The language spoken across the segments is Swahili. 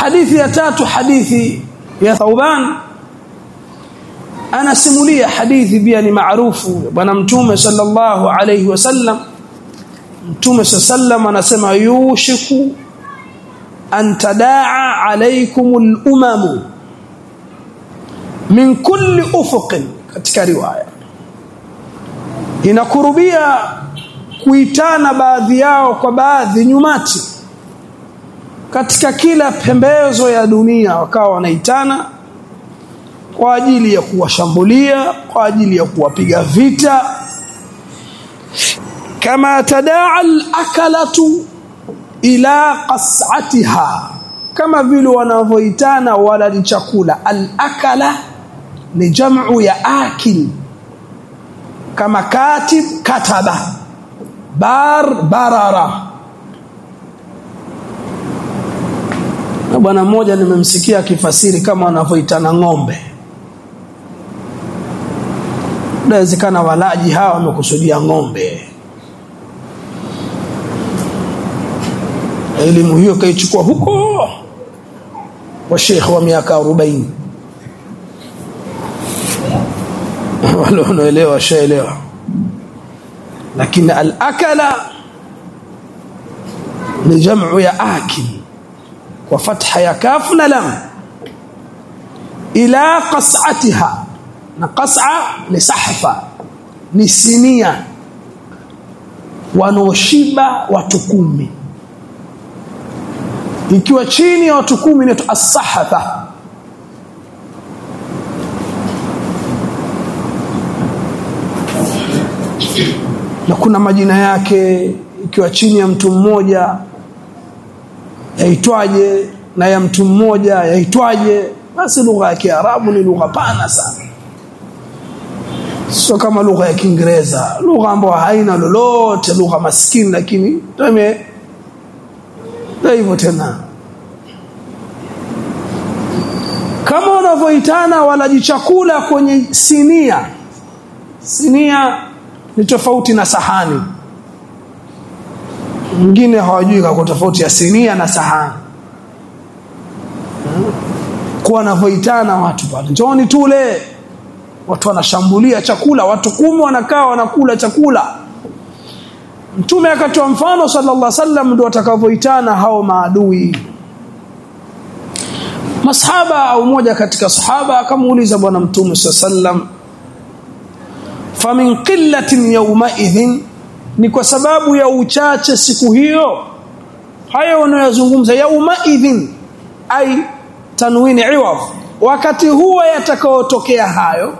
hadithi ya tatu hadithi ya Thauban. Anasimulia hadithi pia ni maarufu bwana mtume sallallahu alayhi wasallam mtume sallam anasema yushiku an tadaa alaykumul umamu min kulli ufuqin katika riwaya. Inakurubia kuitana baadhi yao kwa baadhi nyumati katika kila pembezo ya dunia wakawa wanaitana kwa ajili ya kuwashambulia kwa ajili ya kuwapiga vita. Kama tadaa al-akalatu ila qas'atiha kama vile wanavyoitana wala ni chakula. Al-akala ni jamu ya akil kama katib kataba bar barara na bwana mmoja nimemsikia akifasiri kama wanavyoitana ng'ombe. Inawezekana walaji hawa wamekusudia ng'ombe. Elimu hiyo kaichukua huko wa shekhe wa miaka 40 wale wanaelewa washaelewa. Lakini alakala ni jamu ya akil kwa fatha ya kaf na lam ila qas'atiha na qas'a ni sahfa ni sinia. Wanaoshiba watu kumi. Ikiwa chini ya watu kumi inaitwa as-sahfa. Na kuna majina yake ikiwa chini ya mtu mmoja yaitwaje na ya mtu mmoja yaitwaje? Basi lugha ya Kiarabu ni lugha pana sana. Sio kama lugha ya Kiingereza. Lugha ambayo haina lolote lugha maskini lakini tume hivyo tena. Kama wanavyoitana walaji chakula kwenye sinia. Sinia ni tofauti na sahani mwingine hawajui kwa tofauti ya sinia na sahani. Kwa wanavyoitana watu pale. Njoni tule. Watu wanashambulia chakula watu kumi wanakaa wanakula chakula. Mtume akatoa mfano sallallahu alaihi wasallam ndio atakavoitana hao maadui. Masahaba au mmoja katika sahaba akamuuliza bwana mtume sallallahu alaihi wasallam famin qillatin yawma idhin ni kwa sababu ya uchache siku hiyo. Haya wanayozungumza yauma idhin ai tanwini iwaf. Wakati huo yatakaotokea hayo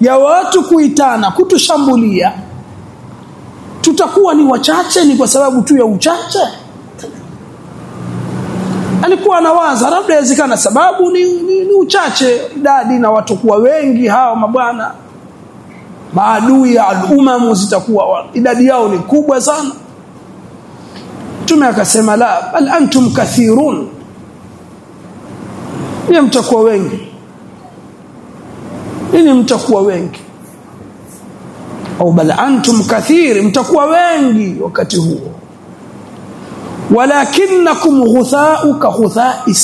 ya watu kuitana kutushambulia tutakuwa ni wachache ni kwa sababu tu ya uchache. Alikuwa anawaza labda yawezekana sababu ni, ni, ni uchache idadi na watu kuwa wengi hao mabwana maadui ya al-umam zitakuwa idadi yao ni kubwa sana. Mtume akasema la bal antum kathirun. Ni mtakuwa wengi. Nini mtakuwa wengi. Au bal antum kathir mtakuwa wengi wakati huo. Walakinakum ghutha'u ka ghutha'i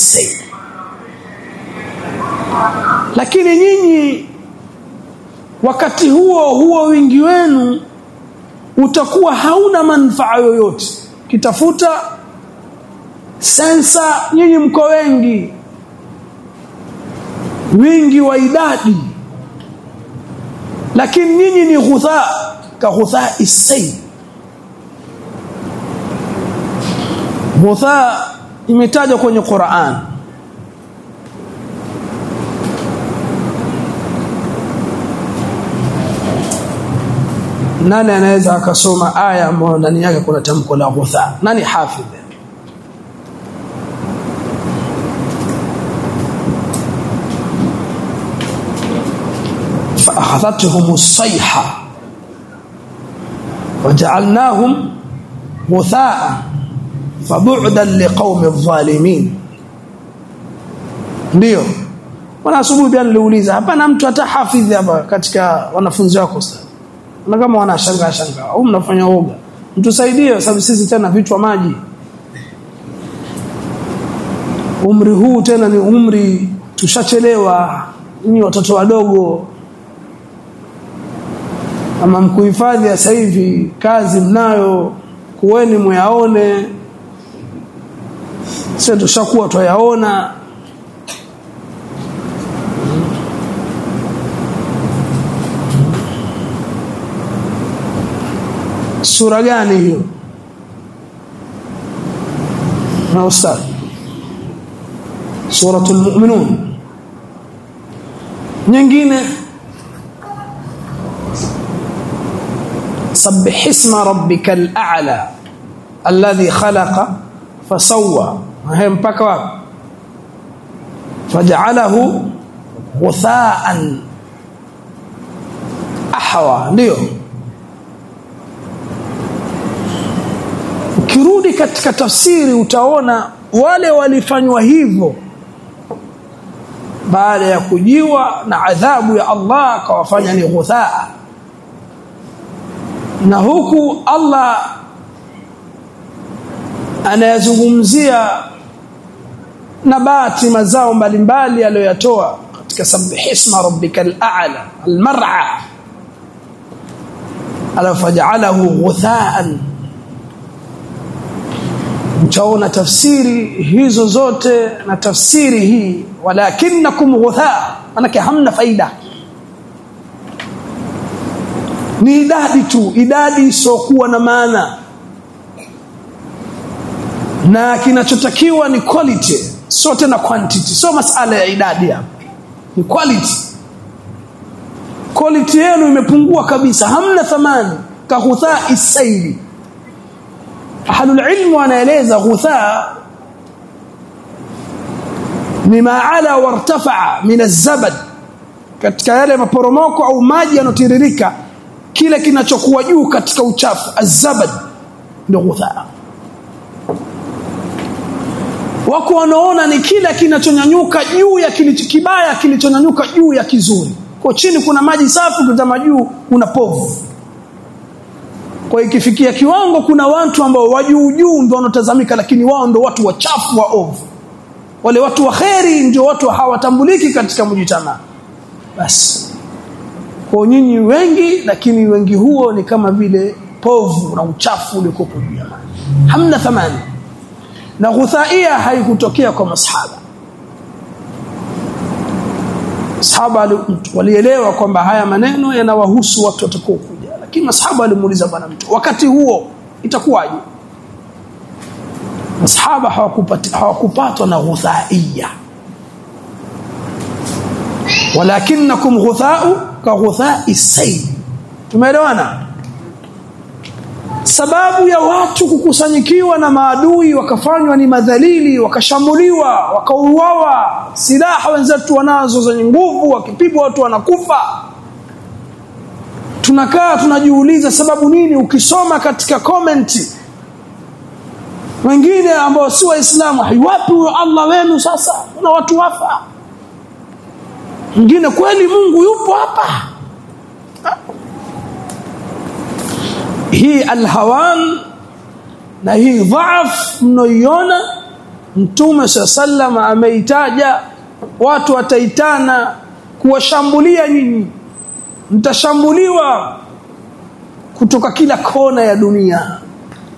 lakini nyinyi wakati huo huo wingi wenu utakuwa hauna manufaa yoyote. Kitafuta sensa nyinyi mko wengi. Wingi wa idadi. Lakini nyinyi ni ghutha ka ghutha isai ghutha imetajwa kwenye Qur'an nani anaweza akasoma aya ambayo ndani yake kuna tamko la ghutha nani hafidh فأخذتهم الصيحة وجعلناهم غثاء فبعدا لقوم الظالمين ndio wana asubuhi pia niliuliza hapana mtu hata hafidhi hapa katika wanafunzi wako sasa na kama wanashangaa shangaa au mnafanya uoga mtusaidie sababu sisi tena vichwa maji. Umri huu tena ni umri tushachelewa. Ni watoto wadogo. Ama mkuhifadhi sasa hivi kazi mnayo kuweni mwaone sio tushakuwa twayaona sura gani hiyo سورة المؤمنون۔ suratul سبح اسم ربك الأعلى۔ الذي خلق فسوى۔ هم مكوا فجعله غثاء۔ احوى۔ ديو ukirudi katika tafsiri utaona wale walifanywa hivyo baada ya kujiwa na adhabu ya Allah akawafanya ni ghuthaa na huku Allah anayazungumzia nabati mazao mbalimbali aliyoyatoa katika sabbih isma rabbikal a'la almar'a alafaj'alahu ghuthaan utaona tafsiri hizo zote na tafsiri hii. Walakinakum ghutha manake hamna faida. Ni idadi tu idadi isiokuwa na maana. Na kinachotakiwa ni quality sio tena quantity. Sio masala ya idadi hapa. Ni quality. Quality yenu imepungua kabisa. Hamna thamani. Kahutha isaili ahlul ilm wanaeleza ghuthaa mima maala wartafa min azabad katika yale maporomoko au maji yanotiririka kile kinachokuwa juu katika uchafu azabad ndio ghuthaa wako wanaona ni kile kinachonyanyuka juu ya kibaya kilichonyanyuka juu ya kizuri. Kwa chini kuna maji safi kutama juu kuna povu kwa ikifikia kiwango kuna watu ambao wajuu juu ndio wanatazamika lakini wao ndio watu wachafu wa ovu. Wale watu wa kheri ndio watu hawatambuliki katika mjitana basi kwa nyinyi wengi lakini wengi huo ni kama vile povu na uchafu uliokuwa juu hamna thamani. Na ghuthaia haikutokea kwa masahaba. Sahaba walielewa kwamba haya maneno yanawahusu watu watakao kuja lakini masahaba walimuuliza bwana mtu wakati huo itakuwaje? Masahaba hawakupata hawakupatwa na ghuthaia walakinakum ghudhau ka ghuthai sayl. Tumeelewana? Sababu ya watu kukusanyikiwa na maadui wakafanywa ni madhalili wakashambuliwa wakauawa silaha wenzetu wanazo zenye nguvu wakipigwa watu wanakufa tunakaa tunajiuliza sababu nini ukisoma katika comment. Wengine ambao si waislamu haiwapi huyo Allah wenu sasa kuna watu wafa. Wengine kweli Mungu yupo hapa. Ha? hii alhawan na hii dhaaf mnoiona mtume sallam ameitaja watu wataitana kuwashambulia nyinyi mtashambuliwa kutoka kila kona ya dunia.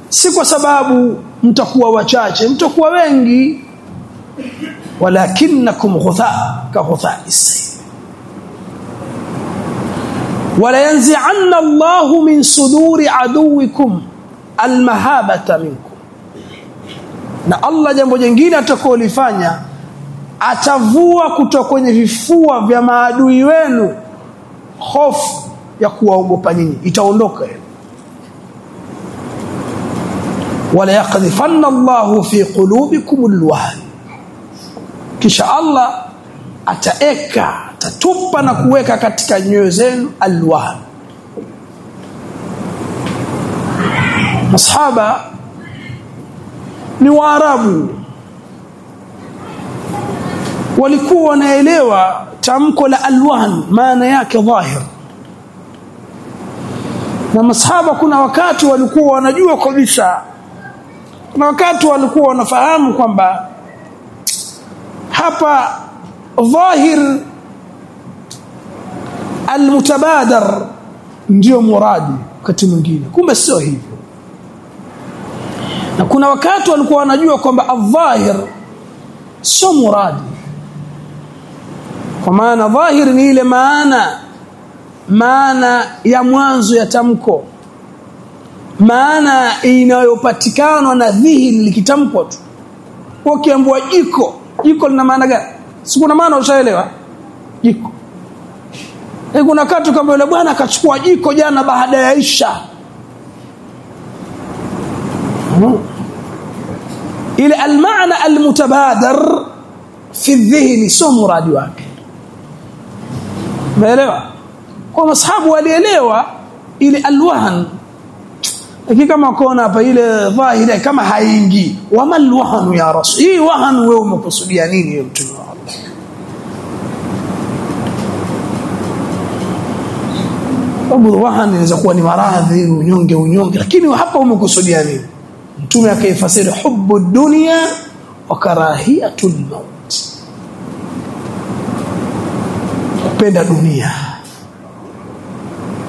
Si kwa sababu mtakuwa wachache mtakuwa wengi. Walakinakum ghutha ka ghutha wala Allahu min suduri aduwikum almahabata minkum. Na Allah jambo jingine atakolifanya atavua kutoka kwenye vifua vya maadui wenu hofu ya kuwaogopa nyinyi. Itaondoka wala yaqdhifanna Allahu fi qulubikum alwahn kisha Allah ataeka atatupa na kuweka katika nyoyo zenu alwahn masahaba ni waarabu walikuwa wanaelewa tamko la alwan maana yake dhahir. Na masahaba kuna wakati walikuwa wanajua kabisa kuna wakati walikuwa wanafahamu kwamba hapa dhahir almutabadar ndio muradi wakati mwingine kumbe sio hivyo. Na kuna wakati walikuwa wanajua kwamba adh-dhahir sio muradi kwa maana dhahir ni ile maana maana ya mwanzo ya tamko. Maana inayopatikana na dhihiri likitamkwa tu. Ukiambiwa jiko jiko lina maana gani? Si kuna maana ushaelewa? Jiko. E kuna katu kama yule bwana akachukua jiko jana baada ya isha hmm. ile almaana almutabadar fi dhihni sio muradi wake umeelewa? Kwa masahabu walielewa ile alwahan. Lakini kama kona hapa ile dhahira kama haingi wama malwahan ya rasul? Hii wahan wewe umekusudia nini wewe mtume wa Allah? Sababu wahan inaweza kuwa ni maradhi unyonge unyonge. Lakini hapa umekusudia nini? Mtume akaifasiri hubbu dunya wa karahiyatul maut kupenda dunia.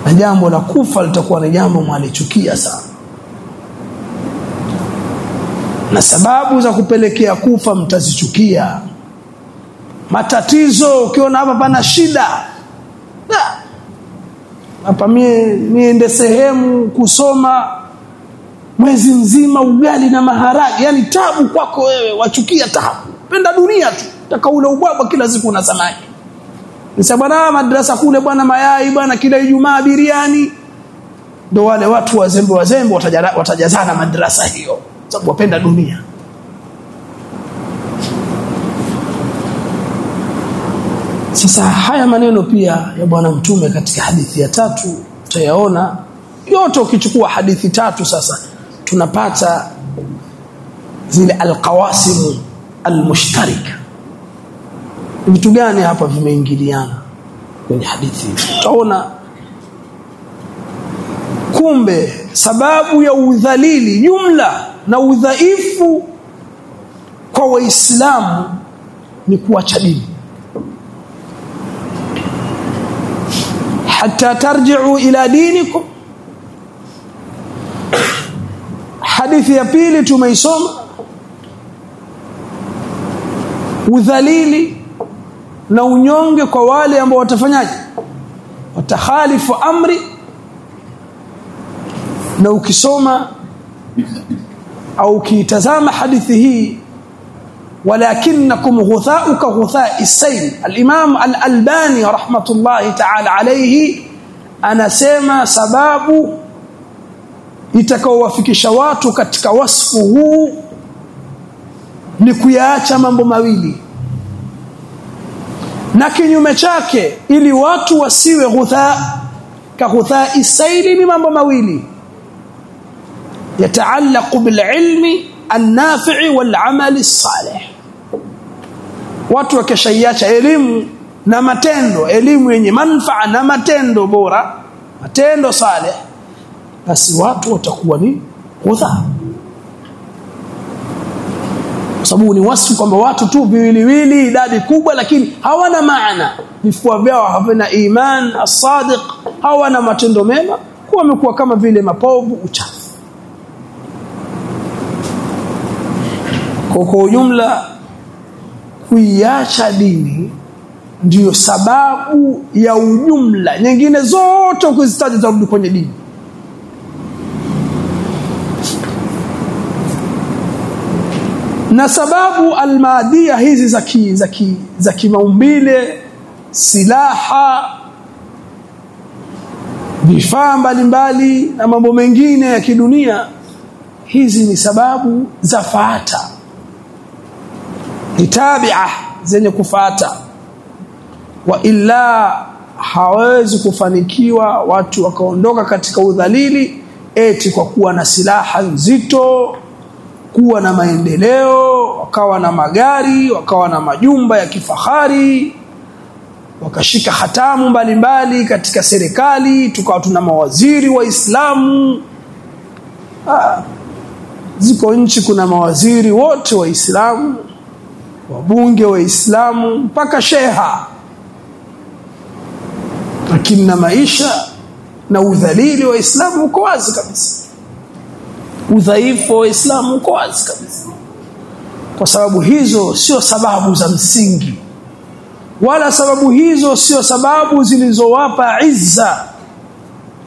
Na jambo la kufa litakuwa ni jambo mwalichukia sana. Na sababu za kupelekea kufa mtazichukia. Matatizo ukiona hapa pana shida. Hapa mie niende sehemu kusoma mwezi mzima ugali na maharage. Yani tabu kwako wewe wachukia tabu. Penda dunia tu. Taka ule ubwabwa kila siku na samaki Nisa bwana madrasa kule bwana mayai bwana kila Ijumaa biriani. Ndio wale watu wazembe wazembe watajazana madrasa hiyo sababu wapenda dunia. Sasa haya maneno pia ya bwana mtume katika hadithi ya tatu utayaona. Yote ukichukua hadithi tatu sasa tunapata zile alqawasim almushtarika vitu gani hapa vimeingiliana? Kwenye hadithi. Utaona kumbe sababu ya udhalili jumla na udhaifu kwa waislamu ni kuacha dini. Hata tarji'u ila dinikum. Hadithi ya pili tumeisoma. Udhalili na unyonge kwa wale ambao watafanyaje watakhalifu amri na ukisoma au ukitazama hadithi hii ولكنكم غثاء كغثاء السيل الامام الالباني رحمه الله تعالى عليه anasema sababu itakaowafikisha watu katika wasfu huu ni kuyaacha mambo mawili na kinyume chake ili watu wasiwe ghutha ka ghutha isairi ni mambo mawili. Yataallaqu bil ilmi an-nafi'i wal 'amali salih watu wakishaiacha elimu na matendo elimu yenye manfaa na matendo bora matendo saleh basi watu watakuwa ni ghutha kudha sababu ni wasfu kwamba watu tu viwiliwili idadi kubwa lakini hawana maana. Vifua vyao havina iman as-sadiq hawana matendo mema. Kuwa wamekuwa kama vile mapovu uchafu. Kwa kwa ujumla kuiacha dini ndiyo sababu ya ujumla. Nyingine zote ukizitaja zarudi kwenye dini na sababu almaadia hizi za ki, za ki, za kimaumbile silaha vifaa mbalimbali na mambo mengine ya kidunia hizi ni sababu za faata ni tabia zenye kufata. Wa illa hawezi kufanikiwa watu wakaondoka katika udhalili eti kwa kuwa na silaha nzito kuwa na maendeleo wakawa na magari wakawa na majumba ya kifahari wakashika hatamu mbalimbali mbali katika serikali tukawa tuna mawaziri waislamu. Ziko nchi kuna mawaziri wote waislamu wabunge waislamu mpaka sheha. Lakini na maisha na udhalili wa Uislamu uko wazi kabisa udhaifu wa Uislamu uko wazi kabisa. Kwa sababu hizo sio sababu za msingi. Wala sababu hizo sio sababu zilizowapa izza.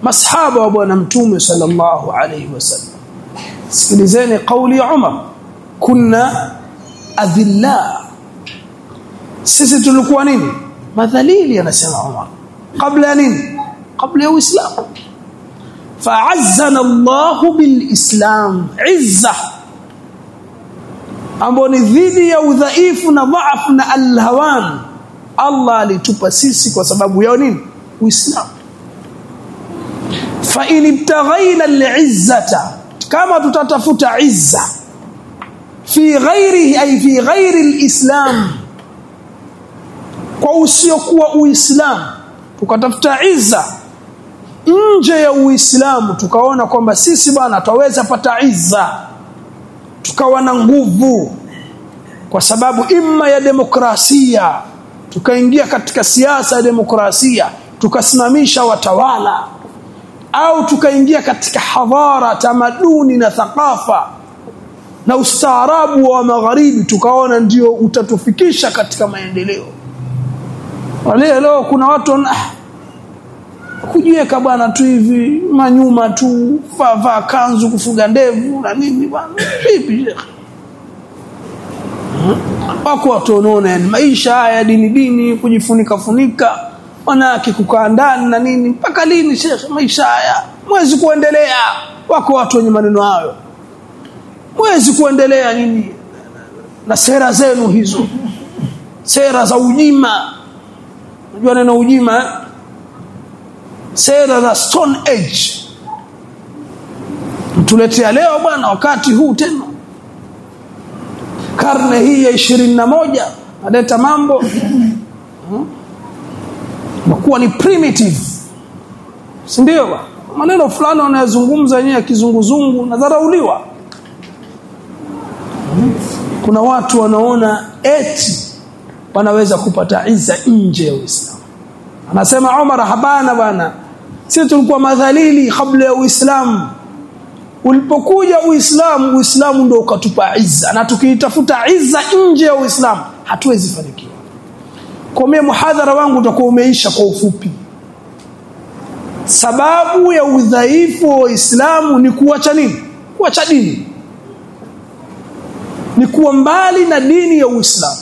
Masahaba wa bwana mtume sallallahu alayhi wasallam sikilizeni kauli ya Umar. Kunna adhilla. Sisi tulikuwa nini? Madhalili anasema Umar. Kabla ya nini? Kabla ya uislamu fa'azzana Allah bilislam. Izza. Ambao ni dhidi ya udhaifu na dhaafu na alhawan. Allah alitupa sisi kwa sababu ya nini? Uislamu. Fa in ibtaghaina al'izzata. Kama tutatafuta izza. Fi ghairihi ay fi ghairi alislam. Kwa usiokuwa uislamu. Tukatafuta izza nje ya uislamu tukaona kwamba sisi bwana twaweza pata izza tukawa na nguvu. Kwa sababu imma ya demokrasia tukaingia katika siasa ya demokrasia tukasimamisha watawala au tukaingia katika hadhara tamaduni na thakafa na ustaarabu wa magharibi tukaona ndio utatufikisha katika maendeleo. Leo kuna watu kujiweka bwana tu hivi manyuma tu vaa kanzu kufuga ndevu na nini bwana. Vipi wako watu wanaona maisha haya dini dini kujifunika funika wanawake kukaa ndani na nini. Mpaka lini shekhe maisha haya? Mwezi kuendelea. Wako watu wenye maneno hayo. Mwezi kuendelea nini? Na sera zenu hizo. Sera za ujima. Unajua neno ujima? Sera za stone age. Tuletea leo bwana wakati huu tena. Karne hii ya ishirini na mambo. Hmm? nakuwa ni primitive. Si ndio ba maneno fulani wanayozungumza yenyewe kizunguzungu nadharauliwa kuna watu wanaona eti wanaweza kupata iza nje ya Uislamu anasema Umar habana bwana. Sisi tulikuwa madhalili kabla ya Uislamu. Ulipokuja Uislamu Uislamu ndio ukatupa izza. Na tukiitafuta izza nje ya Uislamu hatuwezi fanikiwa. Kwa mimi muhadhara wangu utakuwa umeisha kwa ufupi. Sababu ya udhaifu wa Uislamu ni kuacha nini? Kuacha dini. Ni kuwa mbali na dini ya Uislamu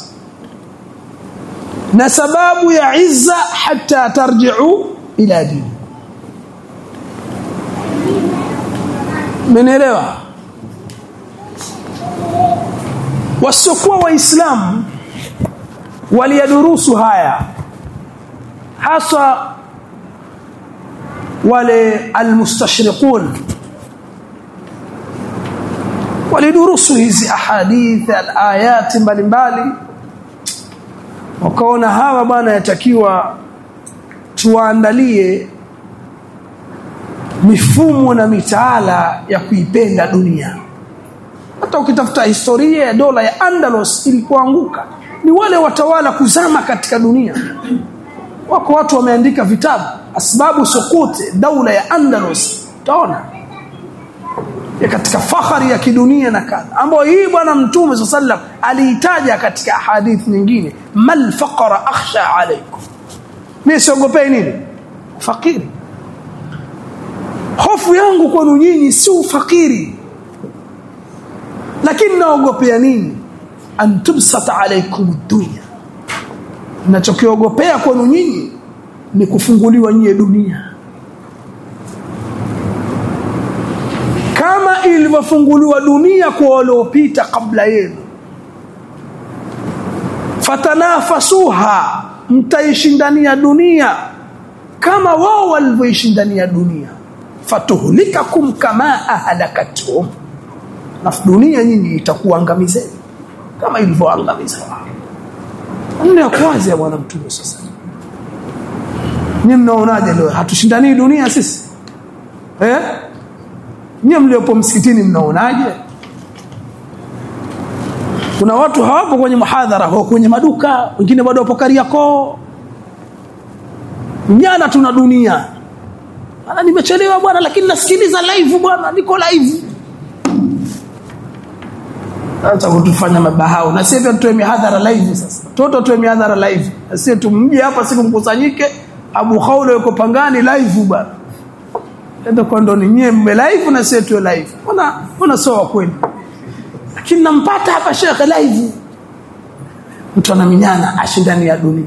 na sababu ya izza hata tarji'u ila dini. Menelewa Wasiokuwa waislamu waliyadurusu haya hasa wale almustashriqun. Walidurusu hizi ahadith alayat mbalimbali wakaona hawa bwana yatakiwa tuwaandalie mifumo na mitaala ya kuipenda dunia. Hata ukitafuta historia ya dola ya Andalus ilipoanguka ni wale watawala kuzama katika dunia. Wako watu wameandika vitabu. Asbabu sukuti daula ya Andalus. Utaona ya katika fahari ya kidunia na kadha ambayo hii bwana mtume sallam aliitaja katika hadith nyingine mal faqara akhsha alaykum. Mimi siogopei nini? Fakiri hofu yangu kwenu nyinyi si ufakiri. Lakini naogopea nini? An tubsata alaykum dunya ninachokiogopea kwenu nyinyi ni kufunguliwa nyie dunia kama ilivyofunguliwa dunia kwa waliopita kabla yenu. Fatanafasuha mtaishindania dunia kama wao walivyoishindania dunia. Fatuhlikakum kama ahlakathum na dunia nyinyi itakuangamizeni kama ilivyoangamiza. Nne kwanza ya bwana mtume sasa. Nyinyi mnaonaje leo? Hatushindani dunia sisi? Eh nyinyi mliopo msikitini mnaonaje? Kuna watu hawapo kwenye muhadhara wako kwenye maduka wengine bado wapo Kariakoo. Jana tuna dunia. Ana nimechelewa bwana lakini nasikiliza live bwana niko live. Acha kutufanya mabahao. Na sisi tutoe mihadhara live sasa. Toto tutoe mihadhara live. Sisi tumje hapa siku mkusanyike. Abu Khawla yuko pangani live bwana ndio kwa ndo ninyi mme live na sisi tu live mbona mbona sawa wa kweli lakini nampata hapa shekhe live mtu anaminyana ashindani ya dunia.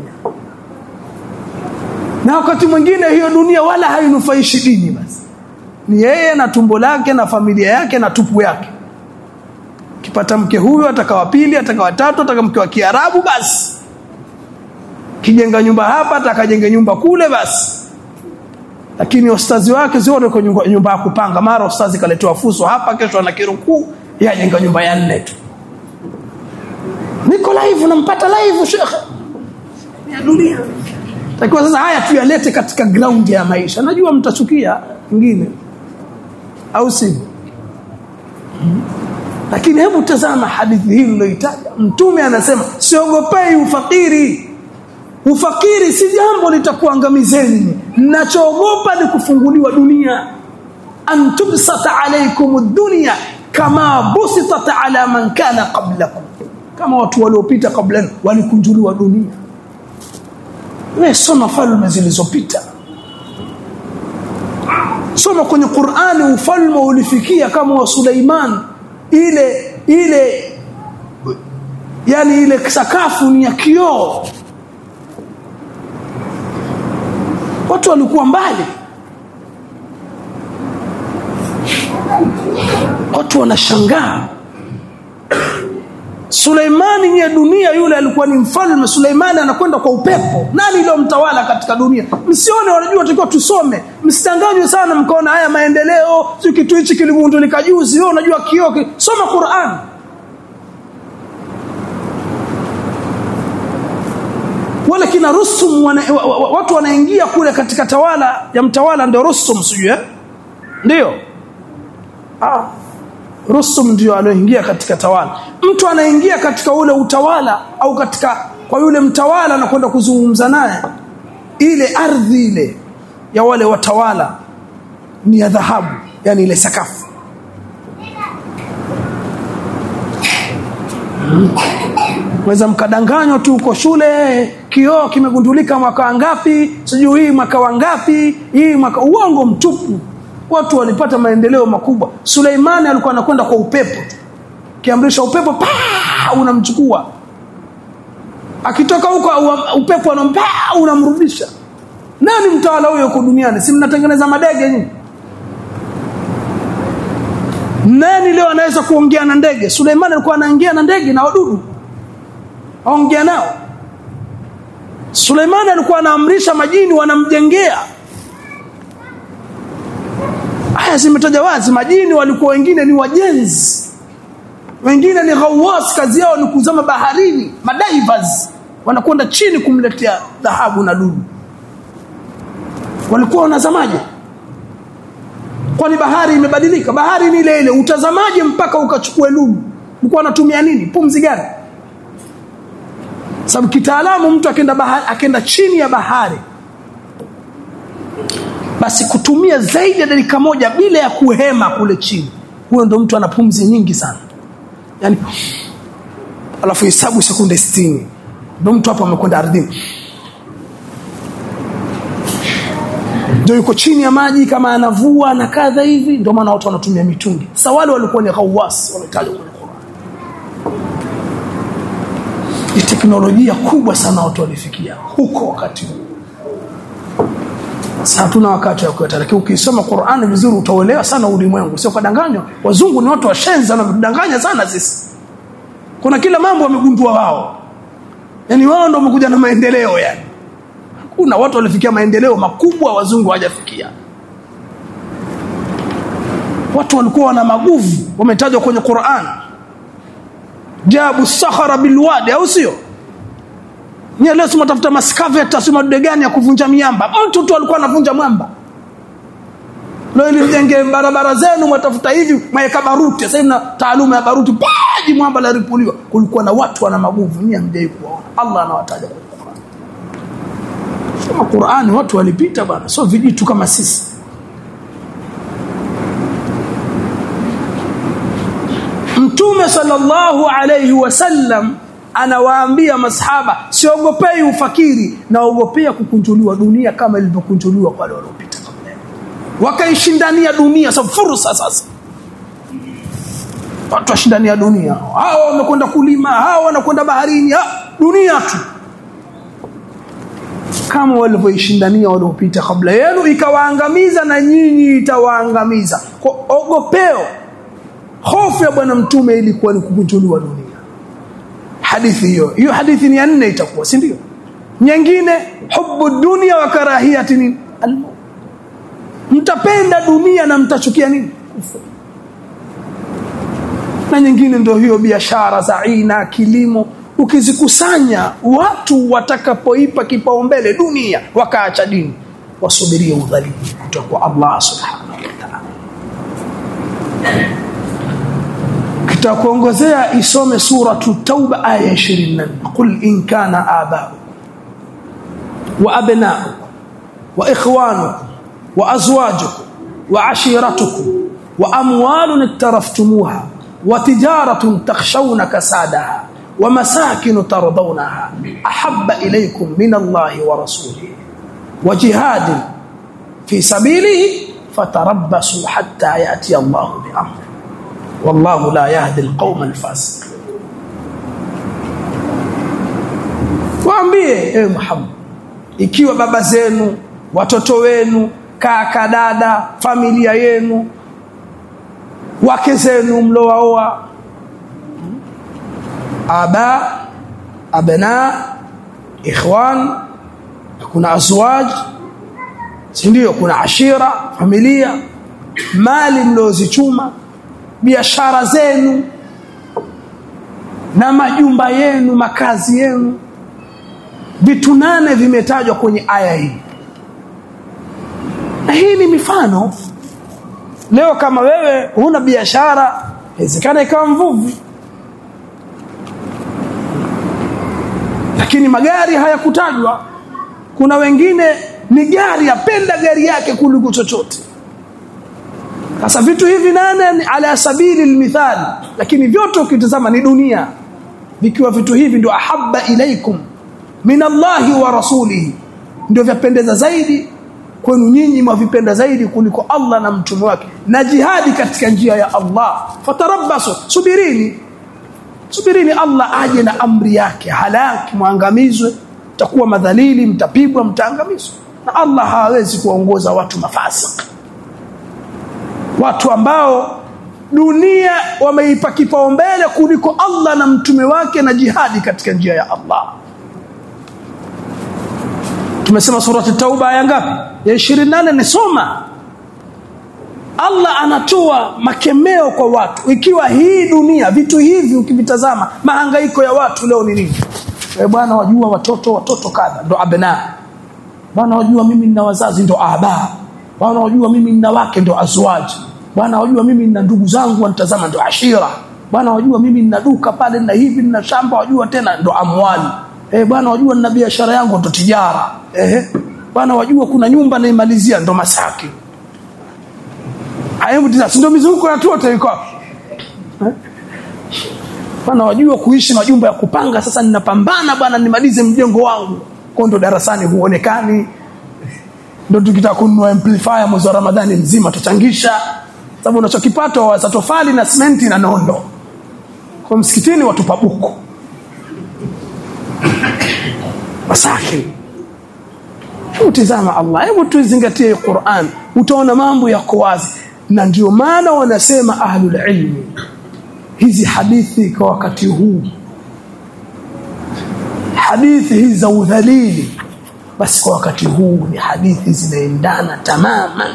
Na wakati mwingine hiyo dunia wala hainufaishi dini basi. Ni yeye na tumbo lake na familia yake na tupu yake. Kipata mke huyo atakawa pili atakawa tatu ataka mke wa Kiarabu basi. Kijenga nyumba hapa atakajenga nyumba kule basi lakini ustazi wake sio kwa nyumba, nyumba ya kupanga. Mara ustazi kaletewa fuso hapa kesho ana kirukuu yajenga nyumba ya nne tu. Niko live nampata live shekhe ya dunia takiwa sasa haya tuyalete katika ground ya maisha. Najua mtachukia ingine au sivyo lakini hebu tazama hadithi hii niloitaja mtume anasema siogopei ufakiri ufakiri si jambo litakuangamizeni ninachoogopa ni kufunguliwa dunia. Antubsata alaykum dunya kama busitat ala man kana qablakum. Kama watu waliopita kabla walikunjuliwa dunia. Wewe soma falme zilizopita. Soma kwenye Qur'ani ufalme ulifikia kama wa Suleiman. Ile ile yani ile sakafu ni ya kioo watu walikuwa mbali. Watu wanashangaa. Suleimani ya dunia yule alikuwa ni mfalme. Suleimani anakwenda kwa upepo. Nani ndio mtawala katika dunia? Msione wanajua tulikuwa tusome. Msidanganywe sana mkaona haya maendeleo. Kitu hichi kiligundulika juzi. Wewe unajua kioo soma Qur'an wale kina rusum wana, watu wanaingia kule katika tawala ya mtawala ndio rusum sijui eh? Ndio? Ah rusum ndio alioingia katika tawala. Mtu anaingia katika ule utawala au katika kwa yule mtawala na kwenda kuzungumza naye ile ardhi ile ya wale watawala ni ya dhahabu yani ile sakafu. Weza mkadanganywa tu uko shule kioo kimegundulika mwaka ngapi sijui hii mwaka wangapi hii mwaka uongo mtupu. Watu walipata maendeleo makubwa. Suleimani alikuwa anakwenda kwa upepo kiamrisha upepo pa unamchukua. Akitoka huko upepo anampa unamrudisha. Nani mtawala huyo huko duniani? Si mnatengeneza madege nyinyi? Nani leo anaweza kuongea na ndege? Suleimani alikuwa anaongea na ndege na wadudu. Aongea nao Suleimani alikuwa anaamrisha majini wanamjengea. Aya zimetaja wazi majini walikuwa wengine ni wajenzi wengine ni ghawas kazi yao ni kuzama baharini madivers wanakwenda chini kumletea dhahabu na dudu. Walikuwa wanazamaje? Kwani bahari imebadilika? Bahari ni ile ile utazamaje mpaka ukachukue lulu mlikuwa anatumia nini? Pumzi gani sababu kitaalamu mtu akenda bahari akenda chini ya bahari basi kutumia zaidi ya dakika moja bila ya kuhema kule chini huyo ndo mtu ana pumzi nyingi sana. Yani alafu hesabu sekunde 60 ndo mtu hapo amekwenda ardhini. Ndio yuko chini ya maji kama anavua na kadha hivi ndio maana watu wanatumia mitungi. Sasa wale walikuwa ni ghawas wametajwa kwenye Qur'an ni teknolojia kubwa sana watu walifikia huko wakati huo. Sasa tuna wakati wa kuota lakini ukisoma Qur'an vizuri utaelewa sana ulimwengu. Sio kadanganywa wazungu ni watu washenzi na kudanganya sana sisi. Kuna kila mambo wamegundua wao. Yani wao ndio wamekuja na maendeleo yani. Kuna watu walifikia maendeleo makubwa wazungu hawajafikia. Watu walikuwa wana maguvu wametajwa kwenye Qur'an. Jabu sakhara bilwadi au sio Nye leo simatafuta maskaveta sima dude gani ya kuvunja miamba. Mtu tu alikuwa anavunja mwamba. leo ili mjenge barabara zenu mwatafuta hivi mweka baruti. Sasa hivi taaluma ya baruti paji mwamba la ripuliwa. Kulikuwa na watu wana maguvu ni hamjai kuwaona. Allah anawataja kwa Qur'an. Sema Qur'an watu walipita bwana sio vijitu kama sisi. Mtume sallallahu alayhi wasallam anawaambia masahaba siogopei ufakiri. Naogopea kukunjuliwa dunia kama ilivyokunjuliwa kwa wale waliopita. Wakaishindania dunia sasa fursa sasa. Watu washindania dunia. Hao wamekwenda kulima hao wanakwenda baharini ha, dunia tu. Kama walivyoishindania waliopita kabla yenu ikawaangamiza na nyinyi itawaangamiza. Kwa ogopeo hofu ya bwana mtume ilikuwa ni kukunjuliwa dunia hadithi hiyo. Hiyo hadithi ni ya nne itakuwa si ndio? Nyingine hubu dunia wa karahiyati nini mtapenda dunia na mtachukia nini? Na nyingine ndio hiyo biashara za aina kilimo. Ukizikusanya watu watakapoipa kipaumbele dunia wakaacha dini. Wasubirie udhalimu kutoka kwa Allah subhanahu wa ta'ala kitakuongozea isome suratu tauba aya 24 qul in kana aba'u wa abna'u wa ikhwanukum wa azwajukum wa ashiratukum wa amwalun iktaraftumuha wa tijaratun takhshawna kasadaha wa masakin tardawnaha ahabba ilaykum min Allahi wa rasulihi wa jihadin fi sabilihi fatarabbasu hatta ya'ti Allahu bi amrihi والله لا يهدي القوم الفاسقين waambie ewe Muhammad ikiwa baba zenu watoto wenu kaka dada familia yenu wake zenu mlowaoa aba abna ikhwan kuna azwaj si ndio kuna ashira familia mali mliozichuma biashara zenu na majumba yenu makazi yenu. Vitu nane vimetajwa kwenye aya hii. Na hii ni mifano. Leo kama wewe huna biashara inawezekana ikawa mvuvi. Lakini magari hayakutajwa. Kuna wengine ni gari apenda gari yake kuliko chochote sasa vitu hivi nane ala sabili almithal lakini vyote ukitazama ni dunia. Vikiwa vitu hivi ndio ahabba ilaikum min Allahi wa rasulihi ndio vyapendeza zaidi kwenu nyinyi mwavipenda zaidi kuliko Allah na mtume wake. Na jihadi katika njia ya Allah. Fatarabbasu subirini. Subirini Allah aje na amri yake halaki mwangamizwe, mtakuwa madhalili mtapigwa mtaangamizwa. Na Allah hawezi kuongoza watu mafasiki watu ambao dunia wameipa kipaumbele kuliko Allah na mtume wake na jihadi katika njia ya Allah. Tumesema surati tauba aya ngapi? Ya 28 nisoma. Allah anatoa makemeo kwa watu. Ikiwa hii dunia vitu hivi ukivitazama mahangaiko ya watu leo ni nini? E bwana wajua watoto watoto kadha ndo abna. Bwana wajua mimi nina wazazi ndo aba bwana wajua mimi nina wake ndo azwaji. Bwana wajua mimi nina ndugu zangu wanitazama ndo ashira. Bwana wajua mimi nina duka pale na hivi nina shamba wajua tena ndo amwali. Eh bwana wajua nina biashara yangu ndo tijara. Eh bwana wajua kuna nyumba naimalizia ndo masaki. Hayo ndio mizunguko ya tuote iko eh? bwana wajua kuishi majumba ya kupanga sasa ninapambana bwana nimalize mjengo wangu. Kondo darasani huonekani ndo tukitaka kununua amplifier mwezi wa Ramadhani mzima tutachangisha. Sababu unachokipata wa tofali na simenti na nondo. Kwa msikitini watupa buku. Masaki. Utizama Allah hebu tuzingatie Qur'an. Utaona mambo yako wazi. Na ndio maana wanasema ahlul ilmi hizi hadithi kwa wakati huu. Hadithi hizi za udhalili basi kwa wakati huu ni hadithi zinaendana tamaman